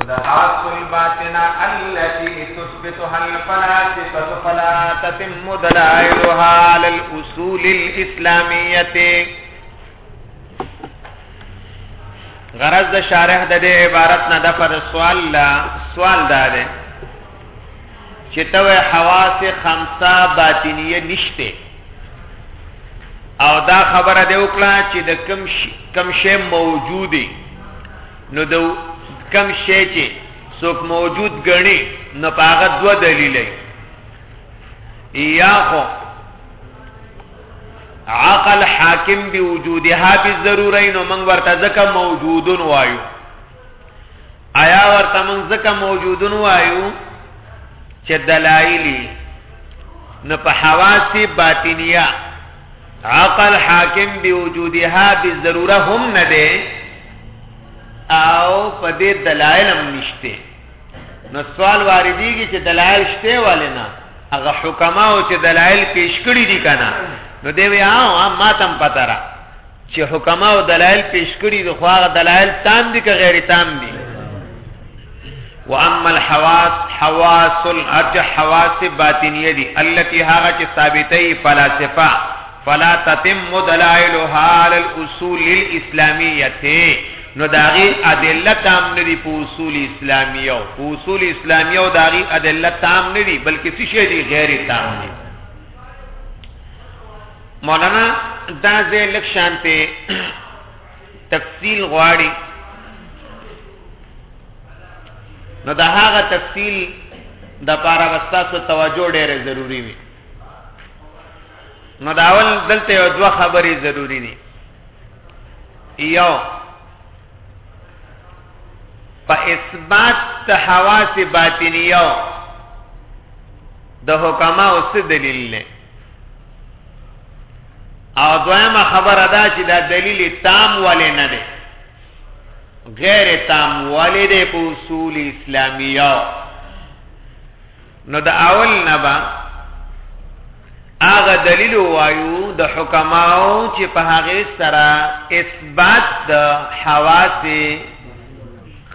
خدغات الباطنه التي تثبتها الفلاسفه فلا تتم دلائلها على الاصول الاسلاميه غرض د شارح د دې عبارت نه د پر سوال لا سوال دار چې ته حواس خمسه باطنیه نشته او دا خبره دی وکړه چې د کم کم شی موجودی نو دو کم شی چې څوک موجود غني نو پاغه دو دلیل یا خو عقل حاکم دی وجودها به ضرورین نو موږ ورته ځکه موجودون وایو آیا ورته موږ ځکه موجودون وایو چې دلایلی نو په حواس باطنیه عقل حاکم بوجودها بالضروره هم نه دی او په دې دلایل هم نشته نو سوال واردېږي چې دلایل شته والے نه هغه حکما او چې دلایل پیش کړی دي کنه نو دی وی ها ما تم پتا را چې حکما او دلایل پیش کړی دي خو هغه دلایل تام دي که غیر تام دي واما الحواس حواس الارجح حواس باطنیه دي التي هغه چې ثابتې فلاسفه فلا تتم دلائلها على الاصول الاسلاميه نو داغي ادله تام نه دي په اصول اسلامي او په اصول اسلامي او داغي ادله تام نه دي بلکې څه شي دي غیر تام دي مولانا دا زه لک شانته تفصیل غواړي نو د هغه تفصیل د پاره وستاسو توجه ډیره ضروری وي نو دا اول دلته یو دوه خبرې ضروری دي یو په اثبات د حواس باطنیو د حکما اوس دلیل نه او دویمه خبره دا چې دا دلیل تام ولې نه دی غیر تام ولې دی په اصول اسلامیه نو د اول نه با هغه دلیل وایو د حکماو چې په هغه سره اثبات د حواس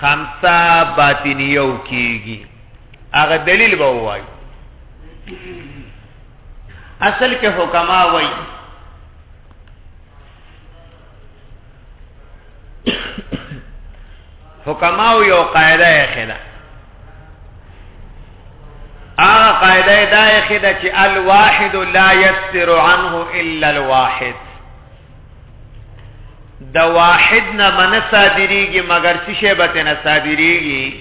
خمسه باطنیو کیږي هغه دلیل به وای اصل کې حکما وای حکما یو قاعده یې خلا هغه قاعده دا یې خدا چې الواحد لا یستر عنه الا الواحد د واحد نه من صادریږي مگر څه شی به نه صادریږي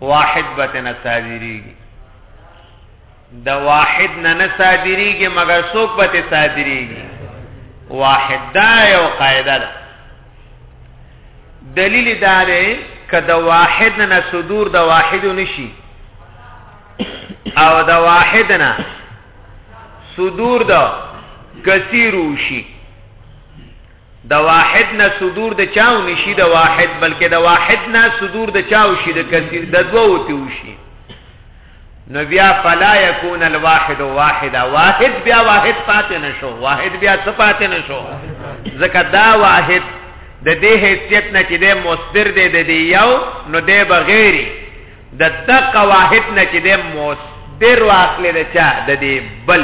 واحد به نه صادریږي د واحد نه نه صادریږي مگر څوک به صادریږي واحد دا یو قاعده ده دلیل دا دی که د واحد نه صدور د واحد نشي او د واحد نه صدور د کثیر وشي د واحد نه صدور د چاو نشي د واحد بلکې د واحد نه صدور د چاو شي د کثیر د دوو ته وشي نو بیا فلا یکون الواحد واحدا واحد بیا واحد پاتې نشو واحد بیا څه پاتې نشو ځکه دا واحد د دې حیثیت نه چې د مصدر دی د دې یو نو د بغیري د دقه واحد نه چې د مصدر واخلې د چا د دې بل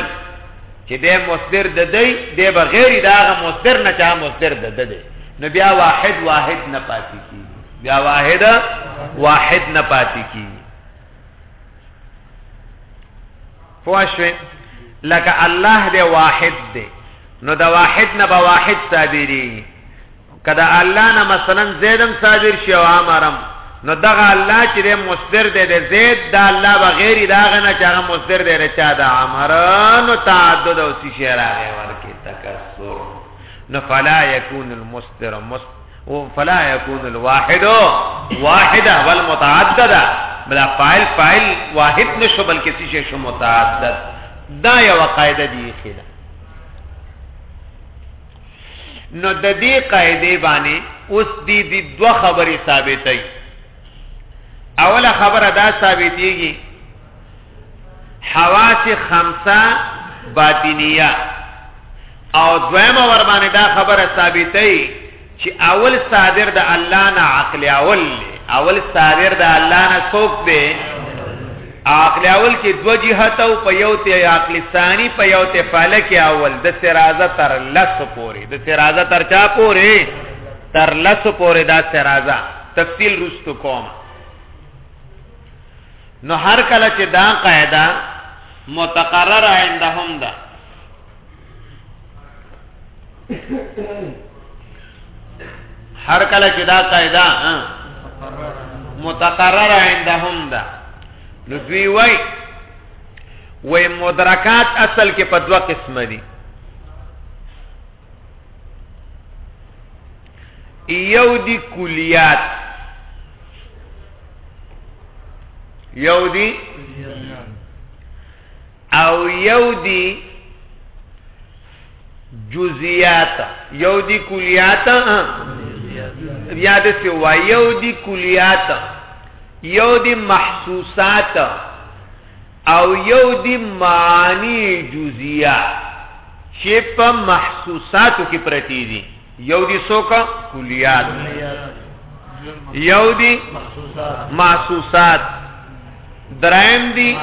چې د مصدر د دی د بغیر دا غ مصدر نه چا مصدر د د دی نو بیا واحد واحد نه پاتې کی بیا واحد واحد نه پاتې کی پوښوي لکه الله دې واحد دې نو دا واحد نه به واحد تعبیری که د الله نه مثلا زید هم صادر شي او عمر هم نو دغه الله چې د مصدر دی د زید د الله بغیر د هغه نه چې هغه مصدر دی د چا د عمر نو تعدد او څه شی راغی ورکې تکسر نو فلا یکون المصدر مصدر فلا یکون الواحد واحده والمتعدده بلا فاعل فاعل واحد نشو بلکې څه شی شو متعدد دا یو قاعده دی خیره نو د دې قاعده باندې اوس دې دې دوه خبرې ثابتې اوله خبره دا ثابتېږي حواس خمسه باطنیه او دویمه ور باندې دا خبره ثابتې چې اول صادر د الله نه عقل اول اول صادر د الله نه څوک دی عقل اول کې دو جهت او په یو ته عقل ثانی په یو ته فلک اول د سرازه تر لس پورې د سرازه تر چا پورې تر لس پورې دا سرازه تفصیل رستو کوم نو هر کله چې دا قاعده متقرر عندهم ده هر کله چې دا قاعده متقرر عندهم ده نو دوی وای وای مدرکات اصل کې په دوه قسم دي یو دي کلیات یو دي او یو دی جزئیات یو دی کلیات بیا د سی و یو دی کلیات یو دی محسوسات او یو دی معنی جزئیات چې په محسوساتو کې پرتی دي یو دي سوکا کلیات یو دي محسوسات درائم دي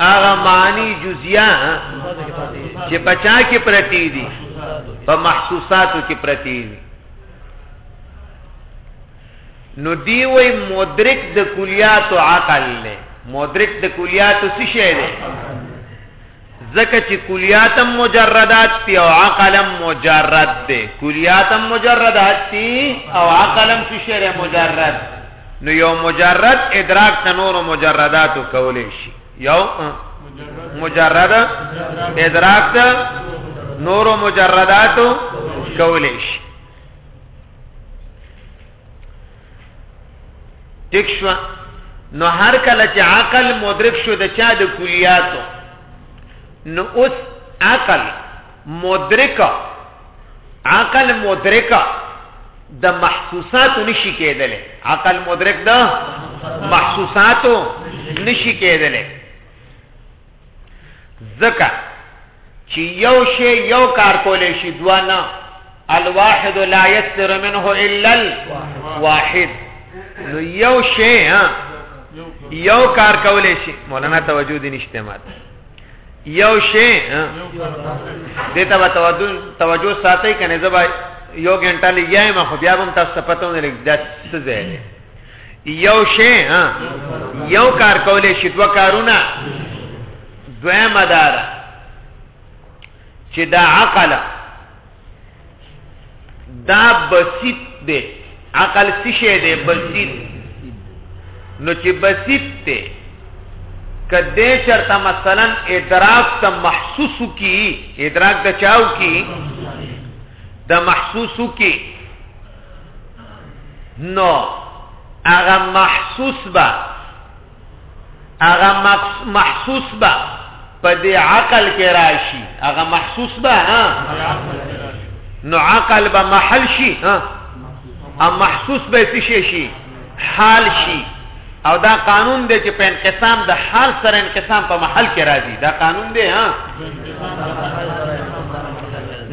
هغه معنی جزئیه چې پچا کې پرتی دي په محسوساتو کې پرتی دي نو دی وای مدرک د کلیات عقل له مدرک د کلیات څه شی دی ځکه چې کلیات هم مجردات دي او عقل هم مجرد دی کلیات هم مجردات دي او عقل هم څه شی مجرد نو یو مجرد ادراک د نورو مجرداتو کولای شي یو مجرد ادراک د نورو مجرداتو کولای شي ټیک شو نو هر کله چې عقل مدرک شو د چا د کلیاتو نو اوس عقل مدرک عقل مدرک د محسوسات نشي کېدل عقل مدرک د محسوسات نشي کېدل ځکه چې یو شی یو کار کولای شي دوا نه الواحد لا يستر منه الا الواحد نو یو شی یو کار کولای شي مولانا توجه دي نشته ماته یو شی دته به توجه توجه ساتي کنه زبا یو غنټه لګیایم خو بیا هم تاسو پته نه لګی دا څه ځای یو شی یو کار کولې شي دوه کارونه دویمه دار چې دا عقل دا بسیط دی عقل څه شی دی بسیط نو چې بسیط دی کدی چرته مثلا ادراک ته محسوس کی ادراک د چاو کی د محسوس کی نو هغه محسوس به هغه محسوس به په دې عقل کې راشي هغه محسوس به ها نو عقل به محل شي ها ام محسوس به څه شي حال شي او دا قانون دی چې په انقسام د حال سره انقسام په محل کې راځي دا قانون دی ها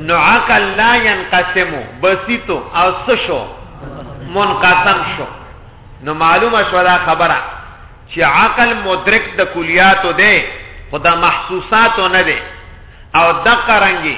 نو عقل لا ينقسم بسيطو او سشو منقسم شو نو معلومه شو دا خبره چې عقل مدرک د کلیاتو دی خدا محسوساتو نه دی او دقه رنګي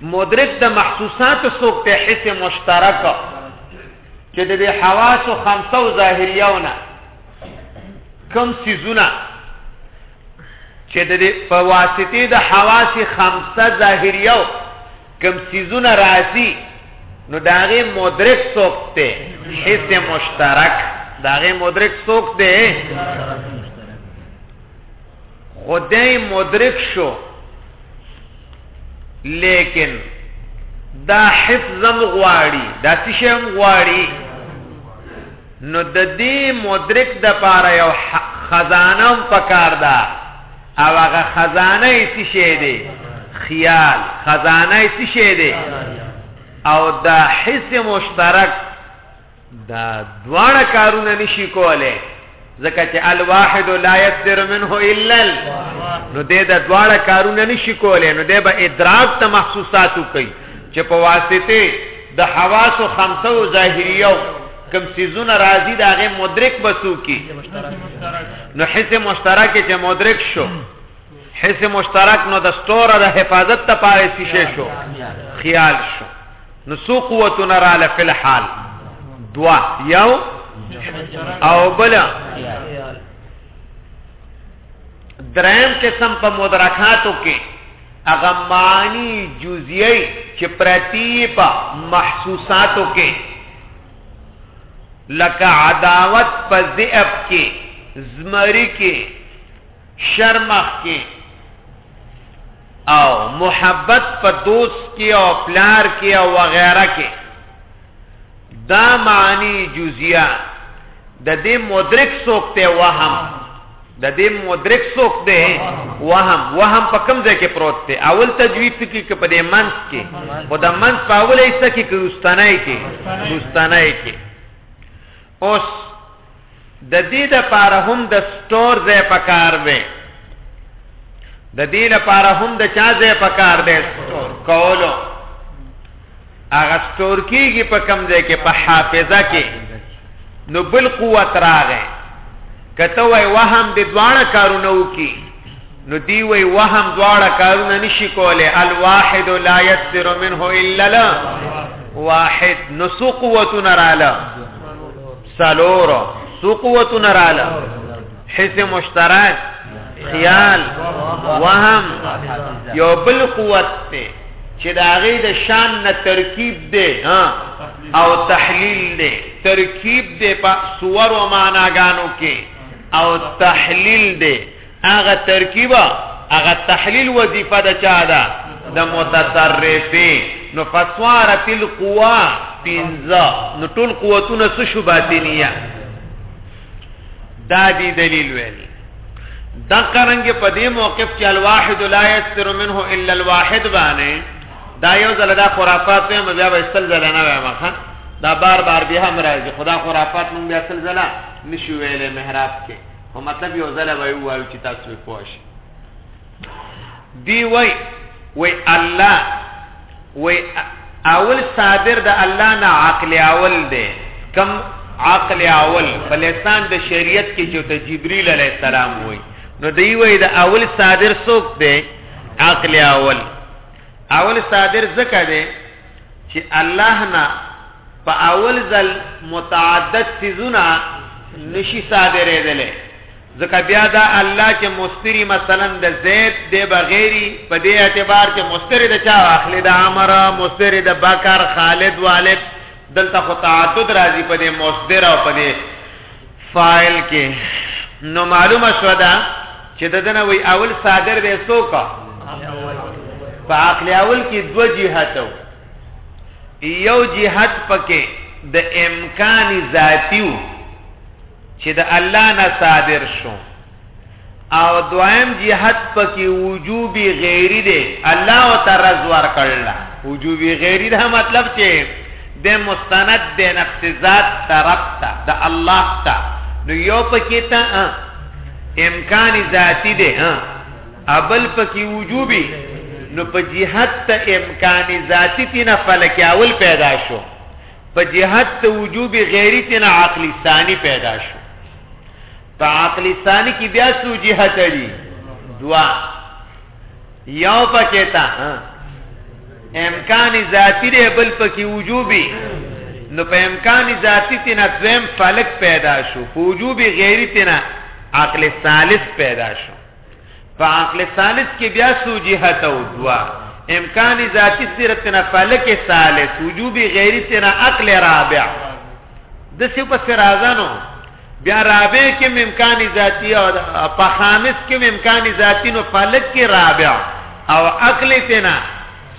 مدرک د محسوسات څوک ته حس مشترک چې د دې حواس او خمسه او ظاهریونه کم سيزونه چې د دې په واسطه د حواس خمسه ظاهریو کم سيزونه راځي نو داغه مدرک څوک ته حس مشترک داغه مدرک څوک دی خدای مدرک شو لیکن دا حفظم غواړي دا څه شم غواړي نو د دې مدرک د پاره یو خزانه پکار ده او هغه خزانه یې څه شی دی خیال خزانه یې څه شی دی او دا حس مشترک دا دواړه کارونه نشي کوله ځکه چې الواحد لا يصدر منه الا نو دې دا دواړه کارونه نشي کوله نو دې به ادراک ته محسوسات کوي چې په واسطه د حواس او خمسه او ظاهريو کم سيزونه راضي دا غي مدرک بسو کی نو حس مشترک چې مدرک شو حس مشترک نو د ستوره د حفاظت ته پاره شي شو خیال شو نو سو قوتونه رااله فل حال دوا یو او بل دریم قسم په مدرکاتو کې هغه معنی جزئی چې پرتی په محسوساتو کې لکه عداوت په ذئب کې زمری کې شرمخ کې او محبت په دوست کې او پلار کې او وغیرہ کې دا معنی جزئیه د دې مدرک څوک ته وهم د دې مدرک څوک دی وهم وهم په کوم ځای کې پروت دی اول تجوید کې کې په دې منځ کې په د منځ په اول ایسه کې کې واستانای کې واستانای کې اوس د دې د پاره هم د سٹور ځای پکار دی د دې لپاره هم د چا ځای پکار دی سٹور کولو هغه سٹور کیږي په کم ځای کې په حافظه کې نو بل قوت راغی کته وای وهم د دواړه کارونه وکي نو دی وای وهم دواړه کارونه نشي کوله الواحد لا يسر منه الا لا واحد نسو قوتنا رااله سالور سو قوتونه رااله حس مشترک خیال وهم یو بل قوت ته چې د هغه د شان نه ترکیب دی ها او تحلیل دی ترکیب دی په صور او معناګانو کې او تحلیل دی هغه ترکیب هغه تحلیل وظیفه د چا ده د متصرفه نو فسوارت القوا پنځه نو ټول قوتونه څه شو باطنیه دا دی دلیل ویلی دا قرنګ په دې موقف کې الواحد لا یستر منه الا الواحد باندې دا یو ځل دا خرافات نه بیا به استل ځل نه وایم ښا دا بار بار بیا هم راځي خدا خرافات مونږ بیا استل ځل نشو ویلې محراب کې خو مطلب یو ځل به وایو چې تاسو په پوه شئ دی وای وای الله وای اول صادر د الله نه عقل اول دی کم عقل اول په لسان د شریعت کې چې ته جبرئیل علی السلام وای نو دی وای د اول صادر څوک دی عقل اول اول صادر زکه دی چې الله نه په اول ځل متعدد سيزونه نشي صادرې دلې ځکه بیا دا الله چې مستری مثلا د زید د بغیری په دې اعتبار چې مستری د چا اخلي د عمر مستری د بکر خالد والد دلته خو تعدد راځي په دې مصدر او په دې فاعل کې نو معلومه شو ده چې د دنه وی اول صادر به سوکا په عقل اول کې دو جهاتو یو جهات پکې د امکان ذاتیو چې د الله نه صادر شو او دویم جهاد پکې وجوبي غیری دی الله او ترز ور کړل وجوبي غیری دا مطلب چې د مستند د نفس ذات طرف ته د الله ته نو یو پکې ته امکان ذاتی دی ها ابل پکې وجوبي نو په جهاد ته امکان ذاتی تینا فلک اول پیدا شو په جهاد ته وجوبي غیری تینا عقلی ثانی پیدا شو په عقل ثانی کې بیا څو جهت دي دوا یو پکې تا امکان ذاتی دی بل پکې وجوبي نو په امکان ذاتی تینا دویم فلک پیدا شو په وجوبي غیری تینا عقل ثالث پیدا شو په عقل ثالث کې بیا سو جهت او دوا امکان ذاتی صرت نه فلک ثالث وجوب غیر سره عقل رابع د څه په سر راځانو بیا رابع کې امکان ذاتی او په خامس کې امکان ذاتی نو فلک کې رابع او عقل تینا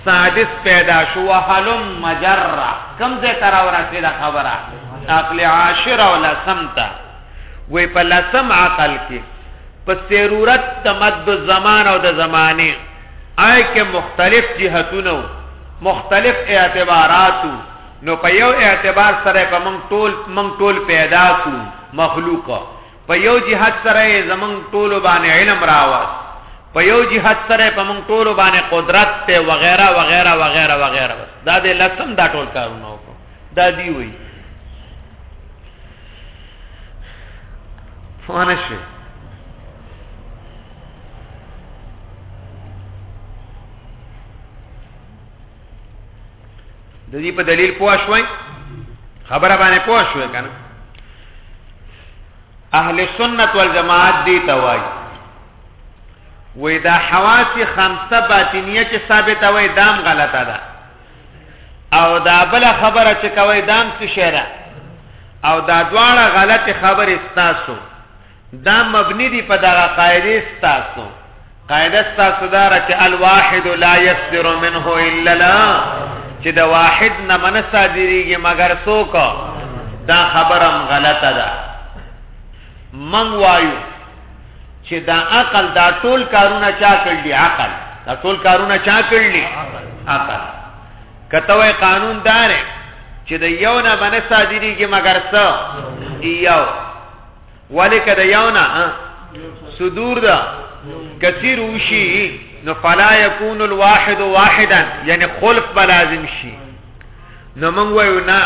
سادس پیدا شو حلم مجرا کم زه تر ورسه دا خبره عقل عاشر او لسمتا وی په لسم عقل کې په سیرورت د مد زمان او د زمانه آی کې مختلف جهتونه مختلف اعتباراتو نو په یو اعتبار سره په مونږ ټول مونږ ټول پیدا کو مخلوق په یو جهت سره زمونږ ټول باندې علم راوست په یو جهت سره په مونږ ټول باندې قدرت ته وغیرہ وغیرہ وغیرہ وغیرہ دا د لسم دا ټول کارونه وکړو دا دی وی فونه شي د دې په دلیل پوه شوي خبره باندې پوه شوي کنه اهل سنت والجماعت دی توای وې دا حواس خمسه باطنیه چې ثابته وې دام غلطه ده دا او دا بل خبره چې کوي دام څه شهره او دا دواړه غلط خبرې ستاسو دا مبني دي په دغه قاعده ستاسو قاعده ستاسو دا را چې الواحد لا يصدر منه الا لا چې دا واحد نه من صادريږي مگر څوک دا خبرم غلطه ده من وایو چه دا عقل دا ټول کارونه چا کړلی عقل دا ټول کارونه چا کړلی عقل کته وای قانون دار چې د یو نه باندې صادریږي مگر څه یو ولیک د یو نه صدور دا کثیر وشي نو فلا یکون الواحد واحدا یعنی خلف بلازم شي نو موږ وایو نه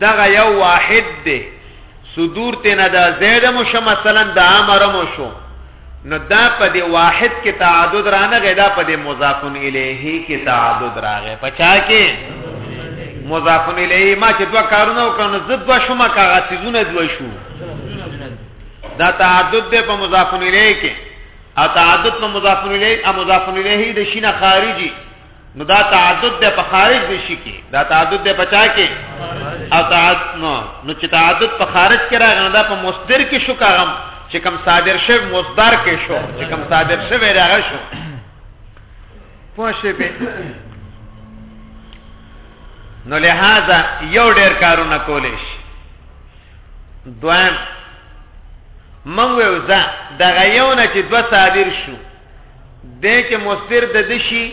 دغه یو واحد دی صدور ته نه دا زید مو شو مثلا د امر مو شو نو دا په دی واحد کې تعدد رانه غدا په دی مضاف الیه کې تعدد راغې پچا کې مضاف الیه ما چې دوه کارونه وکړو زد دوه شوما کاغه سيزونه دوه شو دا تعدد دی په مضاف الیه کې او تعدد په مضاف الیه او مضاف الیه د شینه خارجي نو دا تعدد د په خارج دي شي کې دا تعدد د بچا کې او تعدد نو نو چې تعدد په خارج کې راغنه دا په مصدر کې شو کاغم چې کم صادر شوی مصدر کې شو چې کم صادر شوی راغ شو پوه شي به نو لہذا یو ډیر کارونه کولې شي دویم من وې وزا د غيونه چې دو صادر شو دې کې مصدر د دشي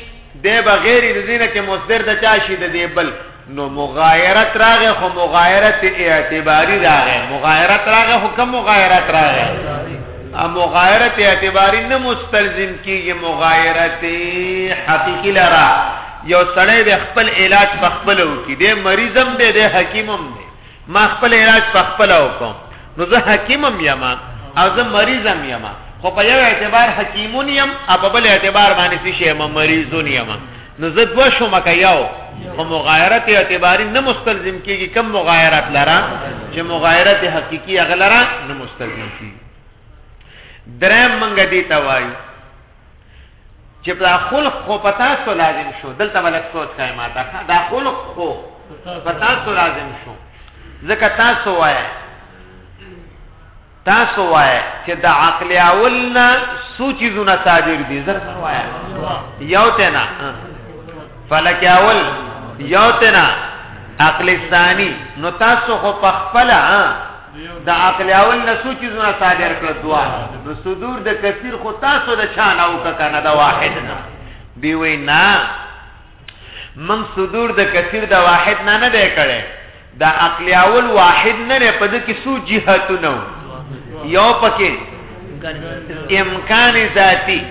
د بغیر د دینه کې مصدر د چا شي د دې بل نو مغایرت راغه خو مغایرت اعتباری راغه مغایرت راغه حکم مغایرت راغه ا مغایرت اعتباری نه مستلزم کیږي مغایرت حقیقی لرا یو سړی د خپل علاج په خپل وکي د مریضم دی د حکیمم دی ما خپل علاج په خپل وکم نو زه حکیمم یم او زه مریضم یم خو په یو اعتبار حکیمون یم او په بل اعتبار باندې څه شی یم مریضون یم نو زه دوه شوم که یو خو مغایرت اعتباری نه مستلزم کیږي کم مغایرت لره چې مغایرت حقیقی اغلره نه مستلزم کیږي درم منګه دی توای چې دا خلق خو په تاسو لازم شو دلته ولک سوچ کای ماته دا خلق خو په تاسو لازم شو ځکه تاسو وای تاسو وای چې د عقل اولنا سوچي زونه صادر دي زر وای یو تینا فلک اول یو تینا عقل ثانی نو تاسو خو په خپل د عقل اول نه څو چیزونه صادر کړ دوا نو صدور د کثیر خو تاسو د چانه او کنه دا واحد نه دی وی نه من صدور د کثیر د واحد نه نه دی کړي د عقل اول واحد نه نه پد کې څو جهاتونه یو پکې امکان ذاتی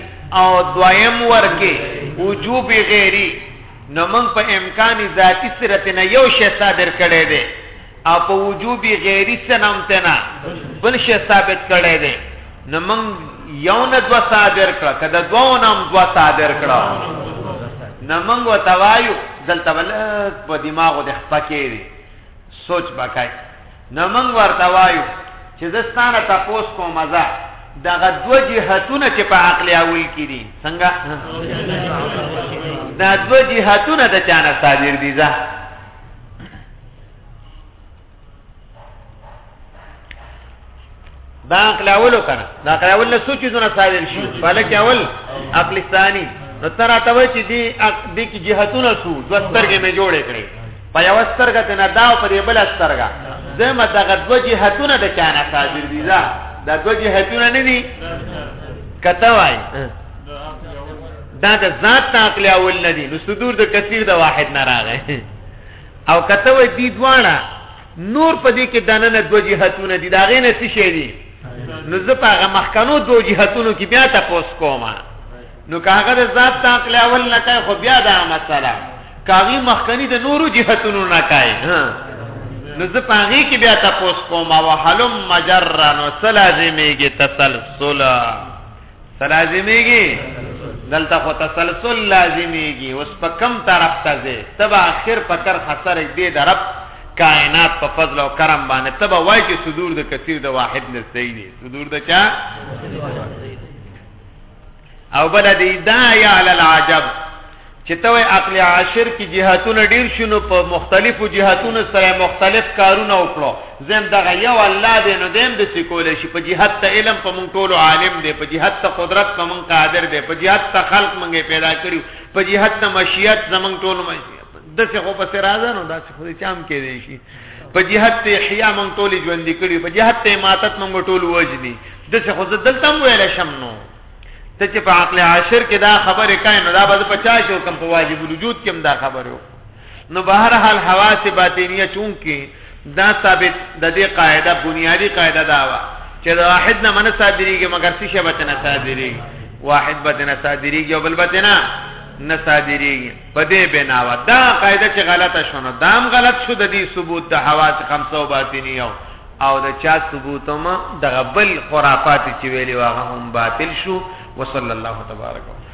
او دویم ورکه وجوب غیری نو من په امکان ذاتی سره نه یو شی صادر کړي دی او په وجوب غیری سره هم تنه بل شی ثابت کړی دی نو موږ یو نه دوا صادر کړه کله دوه نه هم دوا صادر کړه نو موږ وتوایو دلته بل په دماغو د خپکې دی سوچ وکای نو موږ ورته وایو چې زستانه تاسو کوم ځا دغه دو جهتونه چې په عقل اول کې دي څنګه دا دو جهتونه د چانه صادر دي ځا دا عقل اول کنه دا عقل اول له څو چیزونو صادر شي بلکې اول عقل ثاني نو تر اته وای چې دی د کی جهتونه سو د سترګې مې جوړې کړې په یو سترګه ته نه دا په دې بل سترګه زما دغه د جهتونه د چانه صادر دي دا د د جهتونه نه دي کته وای دا د ذات عقل اول نه دي نو صدور د کثیر د واحد نه راغی او کته وې دي دواړه نور په دې کې دننه دوه جهتونه دي دا غینه څه شي دي نو زه په هغه مخکنو دوه جهتونو کې بیا تاسو کوم نو کاغه د ذات تعقل اول نه کوي خو بیا دا مسله کاغي مخکنی د نورو جهتونو نه کوي نو زه په هغه کې بیا تاسو کوم او حلم مجرا نو سلازمېږي تسلسل تلازمیږي دلته خو تسلسل لازمیږي اوس په کم طرف ته ځي تبا اخر په کر خسر دې د رب کائنات په فضل او کرم باندې تبا وای چې صدور د کثیر د واحد نه صحیح دي صدور د چا او بل دې دا یا علی العجب چې ته وې عقل عاشر کې جهاتونه ډیر شنو په مختلفو جهاتونو سره مختلف کارونه وکړو زم دغه یو الله دې نو دیم د سکول شي په جهات ته علم په مونږ ټولو عالم دې په جهات ته قدرت په مونږ قادر دې په جهات ته خلق مونږه پیدا کړیو په جهات ته مشیت زمونږ ټولو مشیت دسه خو پس راځه نو داسې خو چام کې دی شي په جهات ته احیا مونږ ټولې ژوند کړیو په جهات ته ماتت مونږ ټول وجني دسه خو دلته ویل شم نو ته چې په عقل عاشر کې دا خبره کای نو دا به په چا شو کم په واجب الوجود کې هم دا خبره وکړو نو به هر حال حواس باطنیه چون کې دا ثابت د دې قاعده بنیادی قاعده دا وا چې دا واحد نه من صادریږي مگر څه شی بچنه صادریږي واحد بچنه صادریږي او بل بچنه نه صادریږي په دې بنا وا دا قاعده چې غلطه شونه دام غلط شو د دې ثبوت د حواس خمسه باطنیه او د چا ثبوت هم دغه بل خرافات چې ویلي و هغه هم باطل شو وصلی الله تبارک وتعالی